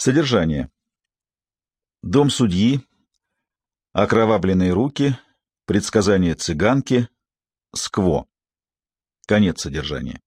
Содержание. Дом судьи, окровавленные руки, предсказание цыганки, скво. Конец содержания.